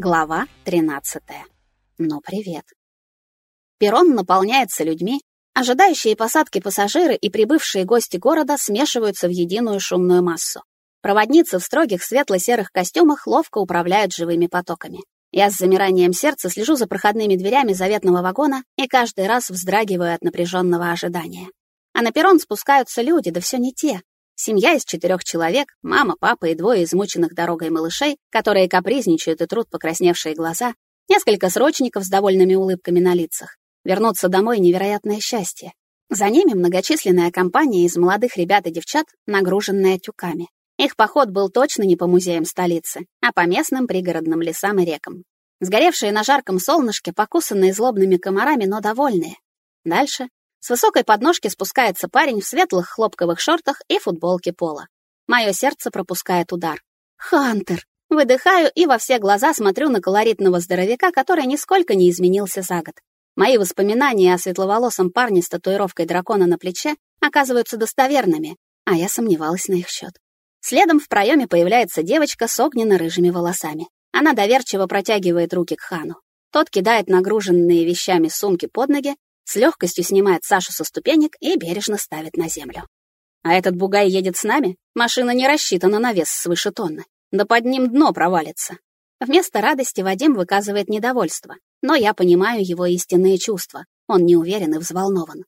Глава 13. Ну, привет. Перрон наполняется людьми, ожидающие посадки пассажиры и прибывшие гости города смешиваются в единую шумную массу. Проводницы в строгих светло-серых костюмах ловко управляют живыми потоками. Я с замиранием сердца слежу за проходными дверями заветного вагона и каждый раз вздрагиваю от напряженного ожидания. А на перрон спускаются люди, да все не те, Семья из четырех человек, мама, папа и двое измученных дорогой малышей, которые капризничают и трут покрасневшие глаза, несколько срочников с довольными улыбками на лицах. Вернуться домой — невероятное счастье. За ними многочисленная компания из молодых ребят и девчат, нагруженная тюками. Их поход был точно не по музеям столицы, а по местным пригородным лесам и рекам. Сгоревшие на жарком солнышке, покусанные злобными комарами, но довольные. Дальше с высокой подножки спускается парень в светлых хлопковых шортах и футболке пола. Мое сердце пропускает удар. «Хантер!» Выдыхаю и во все глаза смотрю на колоритного здоровяка, который нисколько не изменился за год. Мои воспоминания о светловолосом парне с татуировкой дракона на плече оказываются достоверными, а я сомневалась на их счет. Следом в проеме появляется девочка с огненно-рыжими волосами. Она доверчиво протягивает руки к Хану. Тот кидает нагруженные вещами сумки под ноги с легкостью снимает Сашу со ступенек и бережно ставит на землю. А этот бугай едет с нами? Машина не рассчитана на вес свыше тонны. Да под ним дно провалится. Вместо радости Вадим выказывает недовольство, но я понимаю его истинные чувства. Он не уверен и взволнован.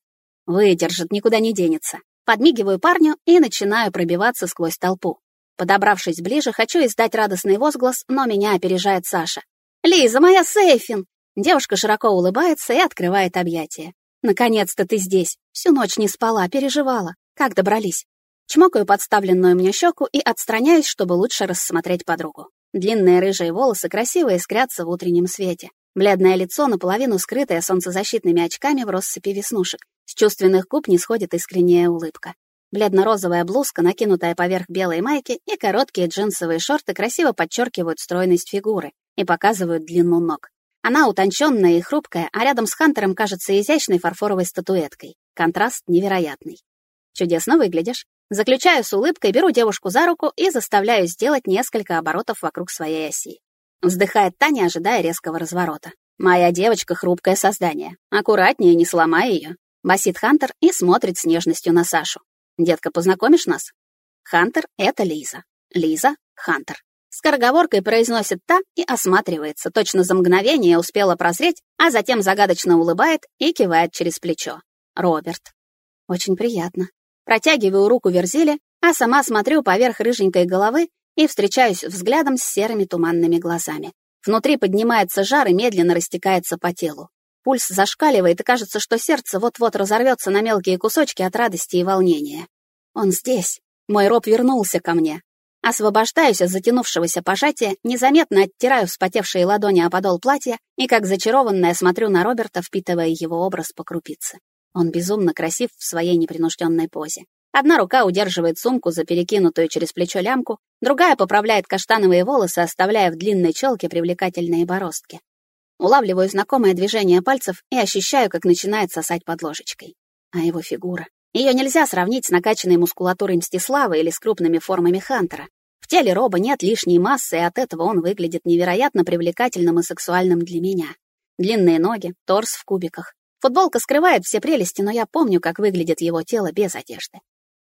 Выдержит, никуда не денется. Подмигиваю парню и начинаю пробиваться сквозь толпу. Подобравшись ближе, хочу издать радостный возглас, но меня опережает Саша. «Лиза, моя Сейфин! Девушка широко улыбается и открывает объятия. «Наконец-то ты здесь. Всю ночь не спала, переживала. Как добрались?» Чмокаю подставленную мне щеку и отстраняюсь, чтобы лучше рассмотреть подругу. Длинные рыжие волосы красиво искрятся в утреннем свете. Бледное лицо, наполовину скрытое солнцезащитными очками в россыпи веснушек. С чувственных губ не сходит искренняя улыбка. Бледно-розовая блузка, накинутая поверх белой майки, и короткие джинсовые шорты красиво подчеркивают стройность фигуры и показывают длину ног. Она утонченная и хрупкая, а рядом с Хантером кажется изящной фарфоровой статуэткой. Контраст невероятный. Чудесно выглядишь. Заключаю с улыбкой, беру девушку за руку и заставляю сделать несколько оборотов вокруг своей оси. Вздыхает Таня, ожидая резкого разворота. «Моя девочка — хрупкое создание. Аккуратнее, не сломай ее. Басит Хантер и смотрит с нежностью на Сашу. «Детка, познакомишь нас?» Хантер — это Лиза. Лиза — Хантер. Скороговоркой произносит та и осматривается, точно за мгновение успела прозреть, а затем загадочно улыбает и кивает через плечо. Роберт. Очень приятно. Протягиваю руку Верзиле, а сама смотрю поверх рыженькой головы и встречаюсь взглядом с серыми туманными глазами. Внутри поднимается жар и медленно растекается по телу. Пульс зашкаливает, и кажется, что сердце вот-вот разорвется на мелкие кусочки от радости и волнения. Он здесь. Мой роб вернулся ко мне. Освобождаюсь от затянувшегося пожатия, незаметно оттираю вспотевшие ладони о подол платья и, как зачарованная, смотрю на Роберта, впитывая его образ по крупице. Он безумно красив в своей непринужденной позе. Одна рука удерживает сумку за перекинутую через плечо лямку, другая поправляет каштановые волосы, оставляя в длинной челке привлекательные бороздки. Улавливаю знакомое движение пальцев и ощущаю, как начинает сосать под ложечкой. А его фигура. Ее нельзя сравнить с накачанной мускулатурой Мстислава или с крупными формами Хантера. В теле Роба нет лишней массы, и от этого он выглядит невероятно привлекательным и сексуальным для меня. Длинные ноги, торс в кубиках. Футболка скрывает все прелести, но я помню, как выглядит его тело без одежды.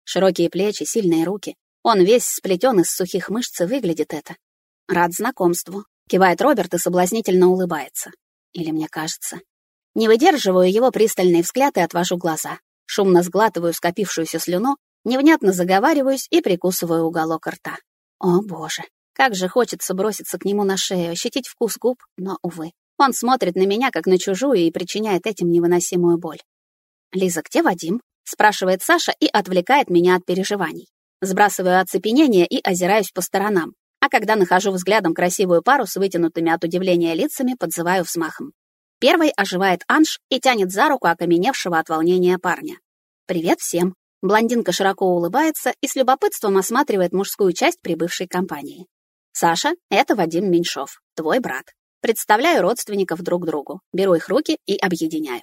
Широкие плечи, сильные руки. Он весь сплетен из сухих мышц и выглядит это. Рад знакомству. Кивает Роберт и соблазнительно улыбается. Или мне кажется. Не выдерживаю его пристальный взгляд и отвожу глаза. Шумно сглатываю скопившуюся слюну, невнятно заговариваюсь и прикусываю уголок рта. О, боже, как же хочется броситься к нему на шею, ощутить вкус губ, но, увы. Он смотрит на меня, как на чужую, и причиняет этим невыносимую боль. «Лиза, где Вадим?» — спрашивает Саша и отвлекает меня от переживаний. Сбрасываю оцепенение и озираюсь по сторонам. А когда нахожу взглядом красивую пару с вытянутыми от удивления лицами, подзываю взмахом. Первой оживает Анж и тянет за руку окаменевшего от волнения парня. «Привет всем!» Блондинка широко улыбается и с любопытством осматривает мужскую часть прибывшей компании. «Саша, это Вадим Меньшов, твой брат. Представляю родственников друг другу, беру их руки и объединяю.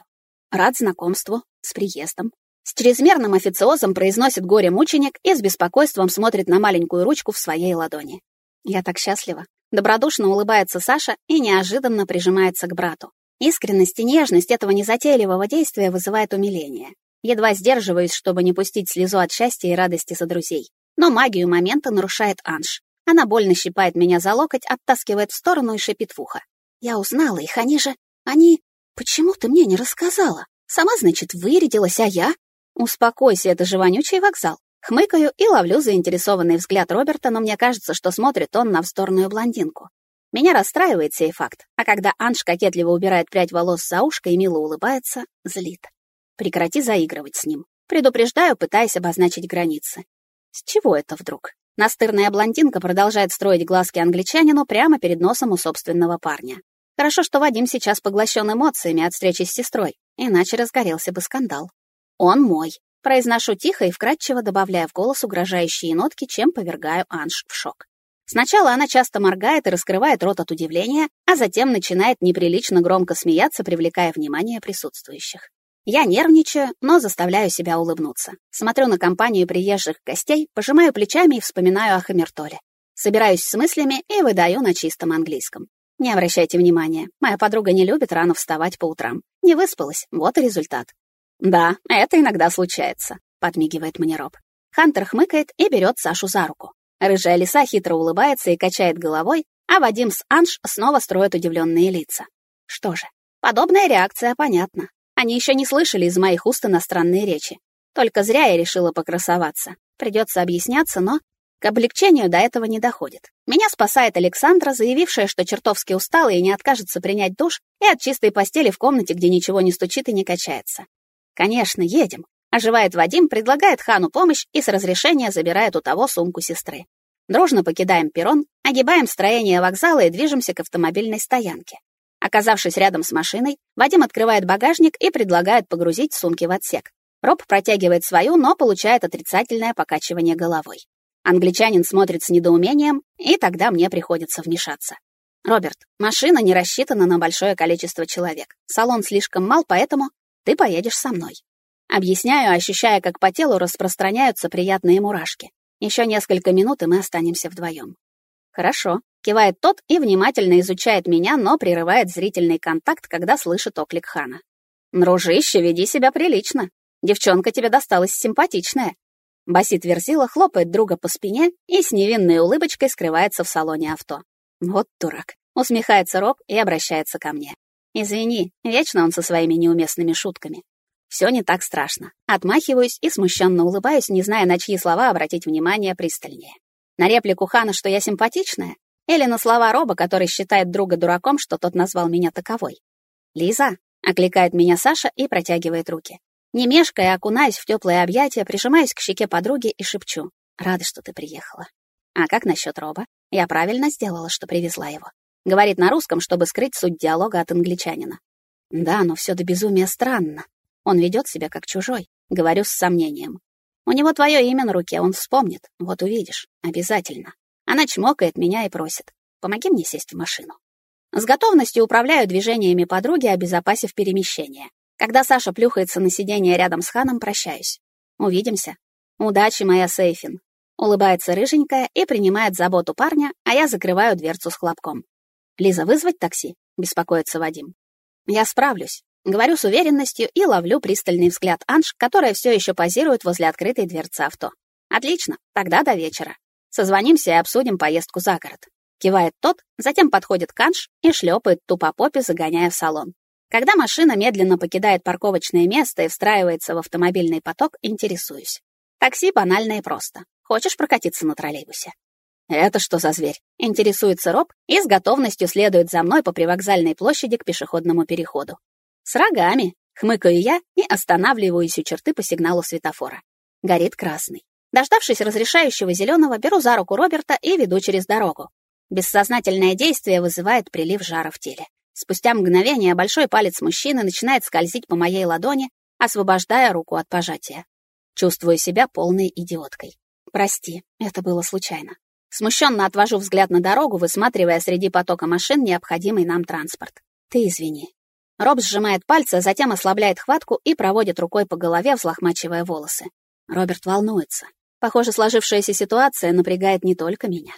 Рад знакомству, с приездом». С чрезмерным официозом произносит горе-мученик и с беспокойством смотрит на маленькую ручку в своей ладони. Я так счастлива. Добродушно улыбается Саша и неожиданно прижимается к брату. Искренность и нежность этого незатейливого действия вызывает умиление. Едва сдерживаюсь, чтобы не пустить слезу от счастья и радости за друзей. Но магию момента нарушает Анж. Она больно щипает меня за локоть, оттаскивает в сторону и шипит в ухо. «Я узнала их, они же... Они... Почему ты мне не рассказала? Сама, значит, вырядилась, а я...» «Успокойся, это же вонючий вокзал». Хмыкаю и ловлю заинтересованный взгляд Роберта, но мне кажется, что смотрит он на вздорную блондинку. Меня расстраивает сей факт, а когда Анж кокетливо убирает прядь волос за ушко и мило улыбается, злит. Прекрати заигрывать с ним. Предупреждаю, пытаясь обозначить границы. С чего это вдруг? Настырная блондинка продолжает строить глазки англичанину прямо перед носом у собственного парня. Хорошо, что Вадим сейчас поглощен эмоциями от встречи с сестрой, иначе разгорелся бы скандал. «Он мой», — произношу тихо и вкратчиво, добавляя в голос угрожающие нотки, чем повергаю Анж в шок. Сначала она часто моргает и раскрывает рот от удивления, а затем начинает неприлично громко смеяться, привлекая внимание присутствующих. Я нервничаю, но заставляю себя улыбнуться. Смотрю на компанию приезжих гостей, пожимаю плечами и вспоминаю о Хамертоле. Собираюсь с мыслями и выдаю на чистом английском. Не обращайте внимания, моя подруга не любит рано вставать по утрам. Не выспалась, вот и результат. «Да, это иногда случается», — подмигивает мне Роб. Хантер хмыкает и берет Сашу за руку. Рыжая лиса хитро улыбается и качает головой, а Вадим с Анж снова строят удивленные лица. Что же, подобная реакция понятна. Они еще не слышали из моих уст иностранные речи. Только зря я решила покрасоваться. Придется объясняться, но к облегчению до этого не доходит. Меня спасает Александра, заявившая, что чертовски устала и не откажется принять душ и от чистой постели в комнате, где ничего не стучит и не качается. Конечно, едем. Оживает Вадим, предлагает Хану помощь и с разрешения забирает у того сумку сестры. Дружно покидаем перрон, огибаем строение вокзала и движемся к автомобильной стоянке. Оказавшись рядом с машиной, Вадим открывает багажник и предлагает погрузить сумки в отсек. Роб протягивает свою, но получает отрицательное покачивание головой. Англичанин смотрит с недоумением, и тогда мне приходится вмешаться. «Роберт, машина не рассчитана на большое количество человек. Салон слишком мал, поэтому ты поедешь со мной». Объясняю, ощущая, как по телу распространяются приятные мурашки. Еще несколько минут, и мы останемся вдвоем. «Хорошо», — кивает тот и внимательно изучает меня, но прерывает зрительный контакт, когда слышит оклик Хана. «Дружище, веди себя прилично. Девчонка тебе досталась симпатичная». Басит Верзила хлопает друга по спине и с невинной улыбочкой скрывается в салоне авто. «Вот дурак», — усмехается Роб и обращается ко мне. «Извини, вечно он со своими неуместными шутками. Все не так страшно. Отмахиваюсь и смущенно улыбаюсь, не зная, на чьи слова обратить внимание пристальнее. На реплику Хана, что я симпатичная? Или на слова Роба, который считает друга дураком, что тот назвал меня таковой? «Лиза!» — окликает меня Саша и протягивает руки. Не мешкая, окунаюсь в теплые объятия, прижимаюсь к щеке подруги и шепчу. «Рада, что ты приехала». «А как насчет Роба? Я правильно сделала, что привезла его?» Говорит на русском, чтобы скрыть суть диалога от англичанина. «Да, но все до безумия странно. Он ведет себя как чужой», — говорю с сомнением. У него твое имя на руке, он вспомнит. Вот увидишь. Обязательно. Она чмокает меня и просит. Помоги мне сесть в машину. С готовностью управляю движениями подруги, обезопасив перемещение. Когда Саша плюхается на сиденье рядом с Ханом, прощаюсь. Увидимся. Удачи, моя Сейфин. Улыбается рыженькая и принимает заботу парня, а я закрываю дверцу с хлопком. «Лиза, вызвать такси?» — беспокоится Вадим. «Я справлюсь. Говорю с уверенностью и ловлю пристальный взгляд Анж, которая все еще позирует возле открытой дверцы авто. Отлично, тогда до вечера. Созвонимся и обсудим поездку за город. Кивает тот, затем подходит к Анж и шлепает тупо попе, загоняя в салон. Когда машина медленно покидает парковочное место и встраивается в автомобильный поток, интересуюсь. Такси банально и просто. Хочешь прокатиться на троллейбусе? «Это что за зверь?» — интересуется Роб и с готовностью следует за мной по привокзальной площади к пешеходному переходу. «С рогами!» — хмыкаю я и останавливаюсь у черты по сигналу светофора. Горит красный. Дождавшись разрешающего зеленого, беру за руку Роберта и веду через дорогу. Бессознательное действие вызывает прилив жара в теле. Спустя мгновение большой палец мужчины начинает скользить по моей ладони, освобождая руку от пожатия. Чувствую себя полной идиоткой. Прости, это было случайно. Смущенно отвожу взгляд на дорогу, высматривая среди потока машин необходимый нам транспорт. Ты извини. Роб сжимает пальцы, затем ослабляет хватку и проводит рукой по голове, взлохмачивая волосы. Роберт волнуется. Похоже, сложившаяся ситуация напрягает не только меня.